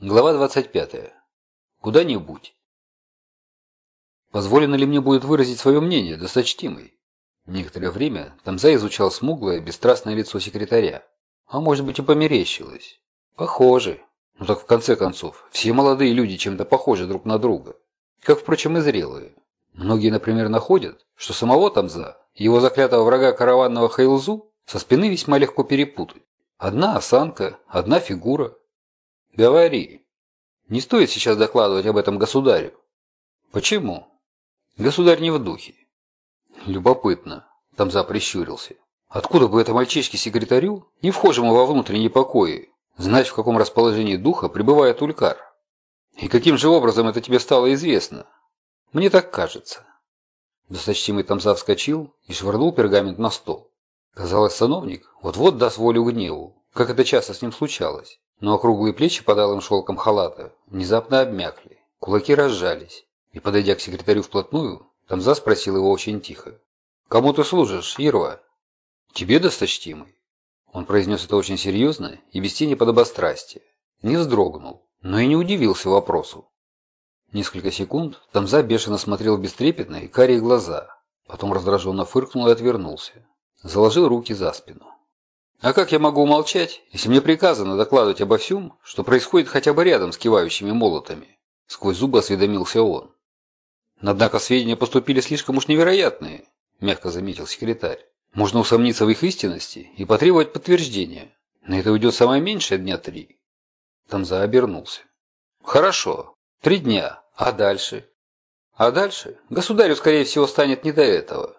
Глава 25. Куда-нибудь. Позволено ли мне будет выразить свое мнение, досточтимый? Некоторое время Тамза изучал смуглое, бесстрастное лицо секретаря. А может быть и померещилось. Похоже. Ну так в конце концов, все молодые люди чем-то похожи друг на друга. Как, впрочем, и зрелые. Многие, например, находят, что самого Тамза, его заклятого врага караванного Хейлзу, со спины весьма легко перепутать. Одна осанка, одна фигура, Говори. Не стоит сейчас докладывать об этом государю. Почему? Государь не в духе. Любопытно. Тамза прищурился. Откуда бы это мальчишке-секретарю, не вхожему во внутренние покои, знать, в каком расположении духа пребывает Улькар? И каким же образом это тебе стало известно? Мне так кажется. Досточтимый Тамза вскочил и швырнул пергамент на стол. Казалось, сановник вот-вот даст волю гневу, как это часто с ним случалось. Но округлые плечи под алым шелком халата внезапно обмякли, кулаки разжались, и, подойдя к секретарю вплотную, Тамза спросил его очень тихо. «Кому ты служишь, Ирва?» «Тебе, досточтимый?» Он произнес это очень серьезно и без тени подобострастия. Не вздрогнул, но и не удивился вопросу. Несколько секунд Тамза бешено смотрел в бестрепетные карие глаза, потом раздраженно фыркнул и отвернулся. Заложил руки за спину. А как я могу умолчать, если мне приказано докладывать обо всем, что происходит хотя бы рядом с кивающими молотами? Сквозь зубы осведомился он. Однако сведения поступили слишком уж невероятные, мягко заметил секретарь. Можно усомниться в их истинности и потребовать подтверждения. На это уйдет самое меньшее дня три. Тамза обернулся. Хорошо, три дня. А дальше? А дальше государю, скорее всего, станет не до этого.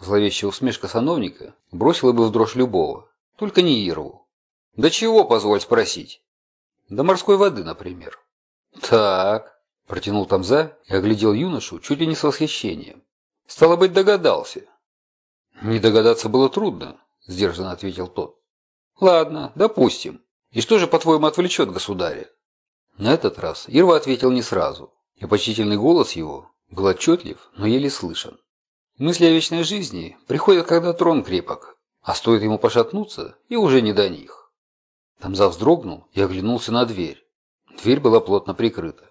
Зловещая усмешка сановника бросила бы в дрожь любого, только не Ирву. «Да чего, позволь спросить?» «Да морской воды, например». «Так», – протянул Тамза и оглядел юношу чуть ли не с восхищением. «Стало быть, догадался». «Не догадаться было трудно», – сдержанно ответил тот. «Ладно, допустим. И что же, по-твоему, отвлечет государя?» На этот раз Ирва ответил не сразу, и почтительный голос его был отчетлив, но еле слышен. Мысли о вечной жизни приходят, когда трон крепок, а стоит ему пошатнуться, и уже не до них. Тамза вздрогнул и оглянулся на дверь. Дверь была плотно прикрыта.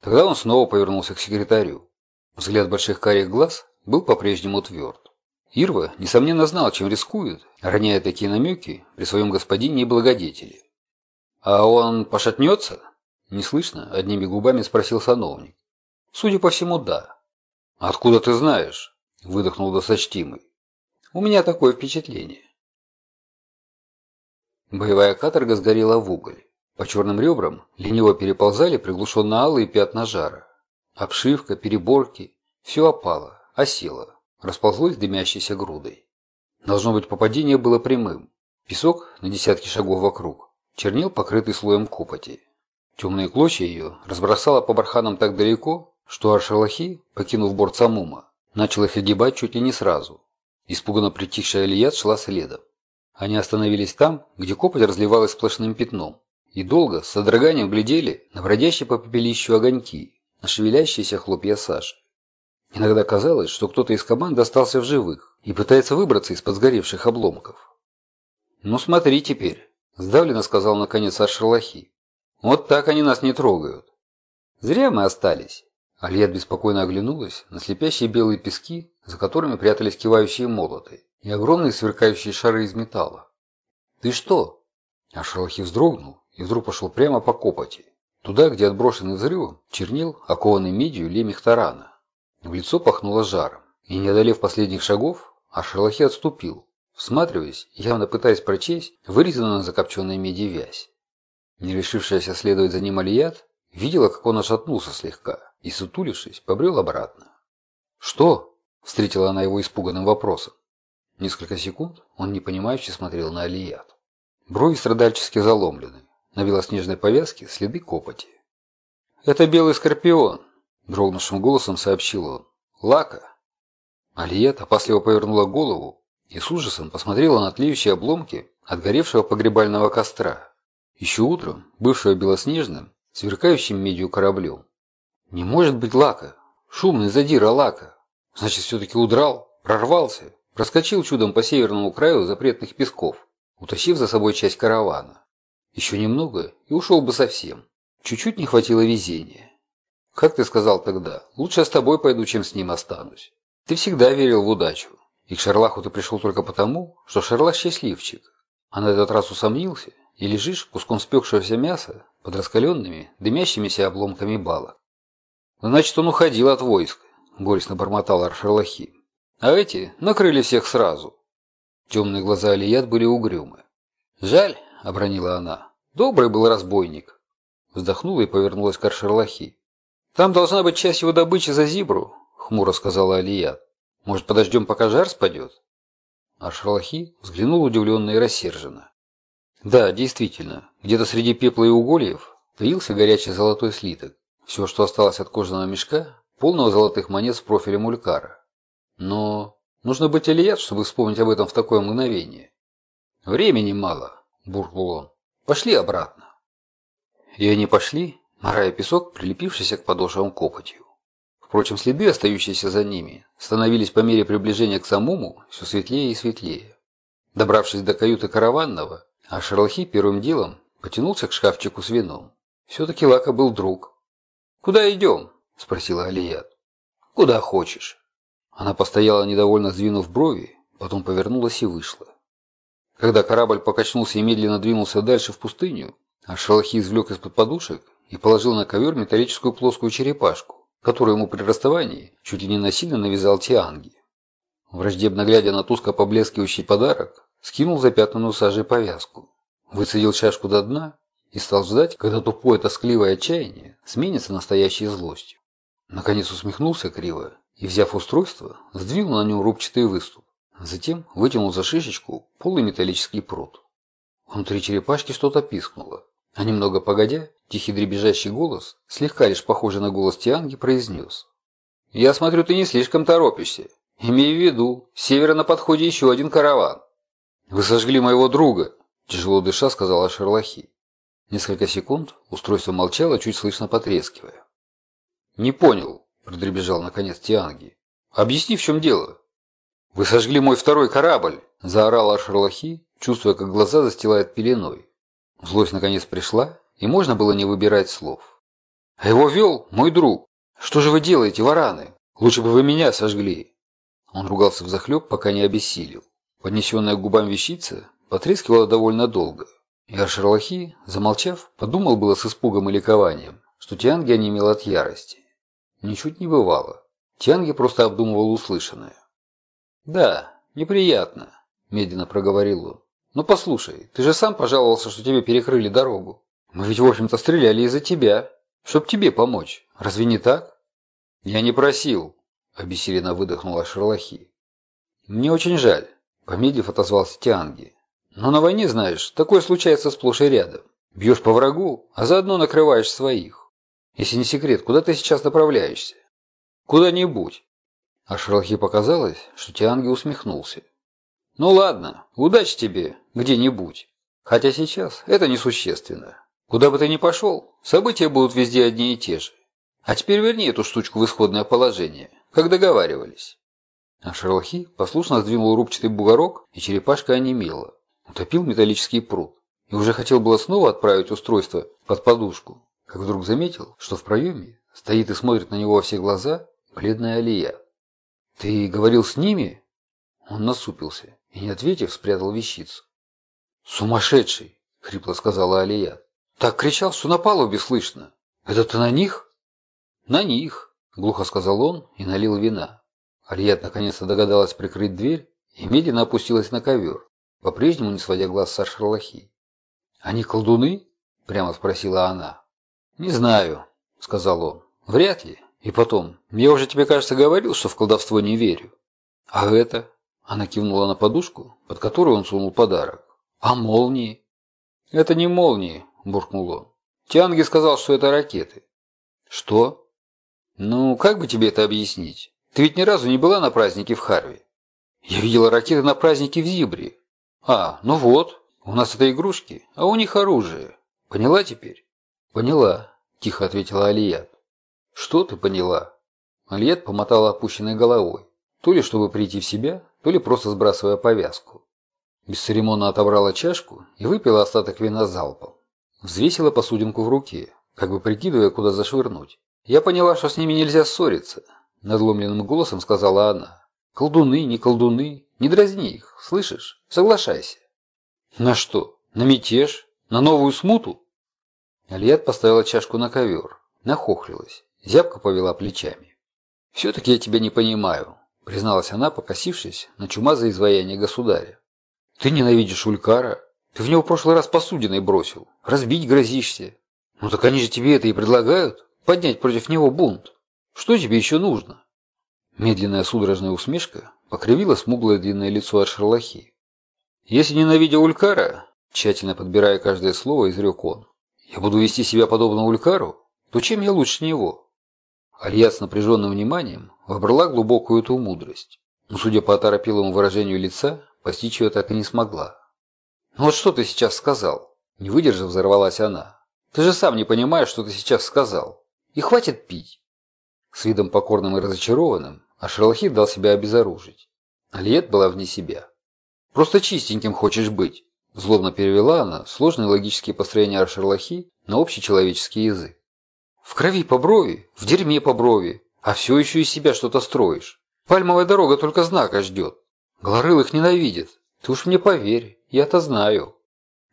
Тогда он снова повернулся к секретарю. Взгляд больших карих глаз был по-прежнему тверд. Ирва, несомненно, знал, чем рискует, роняя такие намеки при своем господине и благодетеле. «А он пошатнется?» Неслышно, одними губами спросил сановник. «Судя по всему, да». «Откуда ты знаешь?» Выдохнул досточтимый. У меня такое впечатление. Боевая каторга сгорела в уголь. По черным ребрам лениво переползали приглушенно-алые пятна жара. Обшивка, переборки – все опало, осело, расползлось дымящейся грудой. Должно быть, попадение было прямым. Песок на десятки шагов вокруг чернил, покрытый слоем копоти. Темные клочья ее разбросало по барханам так далеко, что Аршалахи, покинув борт Самума, Начал их огибать чуть ли не сразу. Испуганно притихшая Ильят шла следом. Они остановились там, где копоть разливалась сплошным пятном, и долго с содроганием глядели на бродящие по попелищу огоньки, на шевелящиеся хлопья Саши. Иногда казалось, что кто-то из команды остался в живых и пытается выбраться из-под сгоревших обломков. «Ну смотри теперь», – сдавленно сказал наконец Ар-Шерлахи. «Вот так они нас не трогают. Зря мы остались. Альет беспокойно оглянулась на слепящие белые пески, за которыми прятались кивающие молоты и огромные сверкающие шары из металла. «Ты что?» А Шалахи вздрогнул и вдруг пошел прямо по копоти, туда, где отброшенный взрывом чернил, окованный медью лемех тарана. В лицо пахнуло жаром, и, не одолев последних шагов, Ашерлахи отступил, всматриваясь, явно пытаясь прочесть вырезанную на закопченной меди вязь. Не решившаяся следовать за ним Алият видела, как он отшатнулся слегка, и, сутулившись, побрел обратно. «Что?» – встретила она его испуганным вопросом. Несколько секунд он непонимающе смотрел на Алият. Брови страдальчески заломлены, на белоснежной повязке следы копоти. «Это белый скорпион», – дрогнувшим голосом сообщил он. «Лака». Алият опасливо повернула голову и с ужасом посмотрела на тлеющие обломки отгоревшего погребального костра, еще утром бывшего белоснежным, сверкающим медью кораблем. Не может быть Лака. Шумный задира Лака. Значит, все-таки удрал, прорвался, проскочил чудом по северному краю запретных песков, утащив за собой часть каравана. Еще немного и ушел бы совсем. Чуть-чуть не хватило везения. Как ты сказал тогда, лучше с тобой пойду, чем с ним останусь. Ты всегда верил в удачу. И к Шерлаху ты пришел только потому, что Шерлах счастливчик. А на этот раз усомнился и лежишь куском спекшегося мяса под раскаленными, дымящимися обломками балок. Значит, он уходил от войск, горестно бормотал Аршерлахи. А эти накрыли всех сразу. Темные глаза Алият были угрюмы. «Жаль», — обронила она, — «добрый был разбойник». Вздохнула и повернулась к Аршерлахи. «Там должна быть часть его добычи за зибру», — хмуро сказала Алият. «Может, подождем, пока жар спадет?» Аршерлахи взглянул удивленно и рассерженно. Да, действительно, где-то среди пепла и угольев таился горячий золотой слиток. Все, что осталось от кожаного мешка, полного золотых монет с профилем улькара. Но нужно быть Ильят, чтобы вспомнить об этом в такое мгновение. «Времени мало», – буркнул он. «Пошли обратно». И они пошли, морая песок, прилепившийся к подошвам копотью. Впрочем, следы, остающиеся за ними, становились по мере приближения к самому все светлее и светлее. Добравшись до каюты караванного, а Шерлахи первым делом потянулся к шкафчику с вином. Все-таки Лака был друг. «Куда идем?» – спросила Алият. «Куда хочешь». Она постояла, недовольно сдвинув брови, потом повернулась и вышла. Когда корабль покачнулся и медленно двинулся дальше в пустыню, а Шалахи извлек из-под подушек и положил на ковер металлическую плоскую черепашку, которую ему при расставании чуть ли не насильно навязал Тианги. Враждебно глядя на тускло поблескивающий подарок, скинул запятнанную сажей повязку, выцедил чашку до дна и стал ждать, когда тупое тоскливое отчаяние сменится настоящей злостью. Наконец усмехнулся криво и, взяв устройство, сдвинул на нем рубчатый выступ. Затем вытянул за шишечку полый металлический пруд. Внутри черепашки что-то пискнуло, а немного погодя, тихий дребезжащий голос, слегка лишь похожий на голос Тианги, произнес. «Я смотрю, ты не слишком торопишься. Имею в виду, с севера на подходе еще один караван». «Вы сожгли моего друга», – тяжело дыша сказала Шерлахи. Несколько секунд устройство молчало, чуть слышно потрескивая. «Не понял», – продребежал наконец Тианги. «Объясни, в чем дело». «Вы сожгли мой второй корабль!» – заорал Шерлахи, чувствуя, как глаза застилает пеленой. Злость наконец пришла, и можно было не выбирать слов. «А его вел мой друг! Что же вы делаете, вараны? Лучше бы вы меня сожгли!» Он ругался взахлеб, пока не обессилел. Поднесенная губам вещица потрескивала довольно долго. И Аршерлахи, замолчав, подумал было с испугом и ликованием, что Тианги онемел от ярости. Ничуть не бывало. Тианги просто обдумывал услышанное. «Да, неприятно», – медленно проговорил он. «Но послушай, ты же сам пожаловался, что тебе перекрыли дорогу. Мы ведь, в общем-то, стреляли из-за тебя, чтоб тебе помочь. Разве не так?» «Я не просил», – обессиленно выдохнула Шерлахи. «Мне очень жаль. Помедлив отозвался Тианги. Но на войне, знаешь, такое случается сплошь и рядом. Бьешь по врагу, а заодно накрываешь своих. Если не секрет, куда ты сейчас направляешься? Куда-нибудь. А Шерлахе показалось, что Тианги усмехнулся. Ну ладно, удачи тебе где-нибудь. Хотя сейчас это несущественно. Куда бы ты ни пошел, события будут везде одни и те же. А теперь верни эту штучку в исходное положение, как договаривались. А Шерлахи послушно сдвинул рубчатый бугорок, и черепашка онемела. Утопил металлический пруд. И уже хотел было снова отправить устройство под подушку, как вдруг заметил, что в проеме стоит и смотрит на него во все глаза бледная Алия. «Ты говорил с ними?» Он насупился и, не ответив, спрятал вещицу. «Сумасшедший!» — хрипло сказала Алия. «Так кричал, что на палубе слышно. Это ты на них?» «На них!» — глухо сказал он и налил вина. Алият наконец-то догадалась прикрыть дверь и медленно опустилась на ковер, по-прежнему не сводя глаз со шерлахи. «Они колдуны?» – прямо спросила она. «Не знаю», – сказал он. «Вряд ли. И потом, я уже тебе, кажется, говорил, что в колдовство не верю». «А это?» – она кивнула на подушку, под которую он сунул подарок. «А молнии?» «Это не молнии», – буркнул он. «Тианги сказал, что это ракеты». «Что?» «Ну, как бы тебе это объяснить?» Ты ведь ни разу не была на празднике в Харви? Я видела ракеты на празднике в Зибре. А, ну вот, у нас это игрушки, а у них оружие. Поняла теперь? Поняла, тихо ответила Алият. Что ты поняла? Алият помотала опущенной головой, то ли чтобы прийти в себя, то ли просто сбрасывая повязку. Бесцеремонно отобрала чашку и выпила остаток вина залпом. взвесила посудинку в руке, как бы прикидывая, куда зашвырнуть. Я поняла, что с ними нельзя ссориться, надломленным голосом сказала она. Колдуны, не колдуны, не дразни их, слышишь? Соглашайся. На что? На мятеж? На новую смуту? Алият поставила чашку на ковер, нахохлилась, зябко повела плечами. «Все-таки я тебя не понимаю», — призналась она, покосившись на чумазое изваяние государя. «Ты ненавидишь Улькара? Ты в него в прошлый раз посудиной бросил. Разбить грозишься. Ну так они же тебе это и предлагают. Поднять против него бунт. Что тебе еще нужно?» Медленная судорожная усмешка покривила смуглое длинное лицо от шерлахи. «Если ненавидя Улькара, тщательно подбирая каждое слово, изрек он, я буду вести себя подобно Улькару, то чем я лучше него? Алья с напряженным вниманием вобрала глубокую эту мудрость, но, судя по оторопелому выражению лица, постичь ее так и не смогла. «Ну вот что ты сейчас сказал?» Не выдержав, взорвалась она. «Ты же сам не понимаешь, что ты сейчас сказал. И хватит пить!» С видом покорным и разочарованным Ашерлахид дал себя обезоружить. Алиет была вне себя. «Просто чистеньким хочешь быть!» Злобно перевела она сложные логические построения Аршерлахи на общий человеческий язык. «В крови по брови, в дерьме по брови, а все еще из себя что-то строишь. Пальмовая дорога только знака ждет. Глорыл их ненавидит. Ты уж мне поверь, я-то знаю».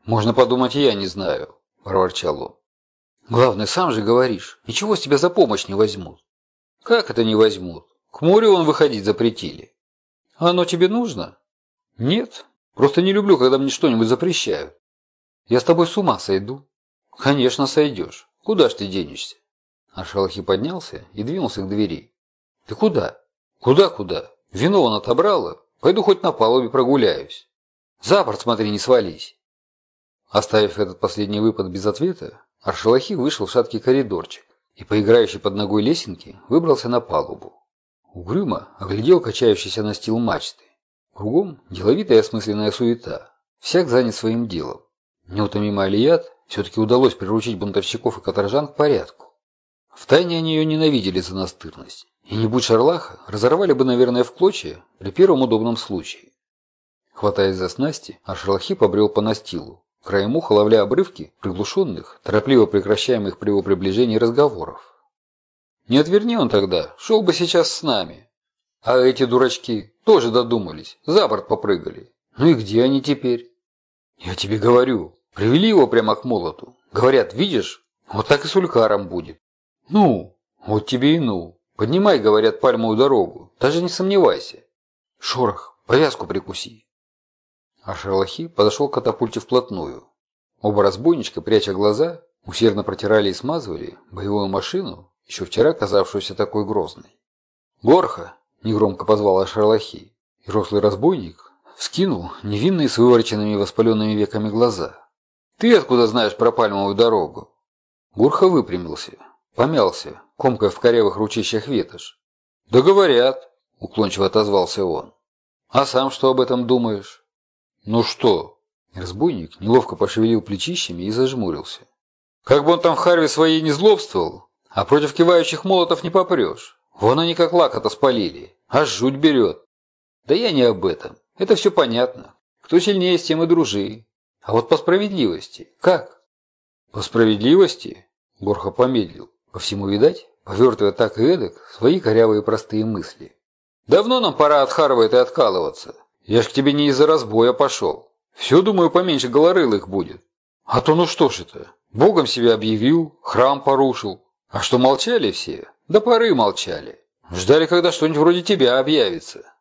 «Можно подумать, и я не знаю», – проворчал он. «Главное, сам же говоришь, ничего с тебя за помощь не возьмут». «Как это не возьмут? К морю он выходить запретили». «А оно тебе нужно?» «Нет, Просто не люблю, когда мне что-нибудь запрещают. Я с тобой с ума сойду. Конечно, сойдешь. Куда ж ты денешься? Ашалахи поднялся и двинулся к двери. Ты куда? Куда-куда? Вино он отобрала. Пойду хоть на палубе прогуляюсь. За борт смотри, не свались. Оставив этот последний выпад без ответа, Аршалахи вышел в шаткий коридорчик и, поиграющий под ногой лесенки, выбрался на палубу. Угрюмо оглядел качающийся настил мачты. Кругом деловитая осмысленная суета. Всяк занят своим делом. Неутомимый Алият все-таки удалось приручить бунтовщиков и каторжан к порядку. Втайне они ее ненавидели за настырность. И не будь шарлаха, разорвали бы, наверное, в клочья при первом удобном случае. Хватаясь за снасти, Аршалахи побрел по настилу, краем уха ловля обрывки приглушенных, торопливо прекращаемых при его приближении разговоров. Не отверни он тогда, шел бы сейчас с нами, а эти дурачки тоже додумались, за борт попрыгали. Ну и где они теперь? Я тебе говорю, привели его прямо к молоту. Говорят, видишь, вот так и с Улькаром будет. Ну, вот тебе и ну. Поднимай, говорят, пальмовую дорогу. Даже не сомневайся. Шорох, повязку прикуси. А Шерлахи подошел к катапульте вплотную. Оба разбойничка, пряча глаза, усердно протирали и смазывали боевую машину, еще вчера казавшуюся такой грозной. «Горха, негромко позвал Шерлахи, и рослый разбойник вскинул невинные с вывороченными воспаленными веками глаза. «Ты откуда знаешь про пальмовую дорогу?» Гурха выпрямился, помялся, комкая в корявых ручищах ветошь. «Да говорят», — уклончиво отозвался он. «А сам что об этом думаешь?» «Ну что?» Разбойник неловко пошевелил плечищами и зажмурился. «Как бы он там в Харве своей не злобствовал, а против кивающих молотов не попрешь. Вон они как лакота спалили. Аж жуть берет. Да я не об этом. Это все понятно. Кто сильнее, с тем и дружи. А вот по справедливости. Как? По справедливости? Горха помедлил. По всему видать, повертывая так и эдак свои корявые простые мысли. Давно нам пора от Харва и откалываться. Я ж к тебе не из-за разбоя пошел. Все, думаю, поменьше голорылых будет. А то ну что ж это? Богом себя объявил, храм порушил. А что молчали все? До поры молчали. Ждали, когда что-нибудь вроде тебя объявится.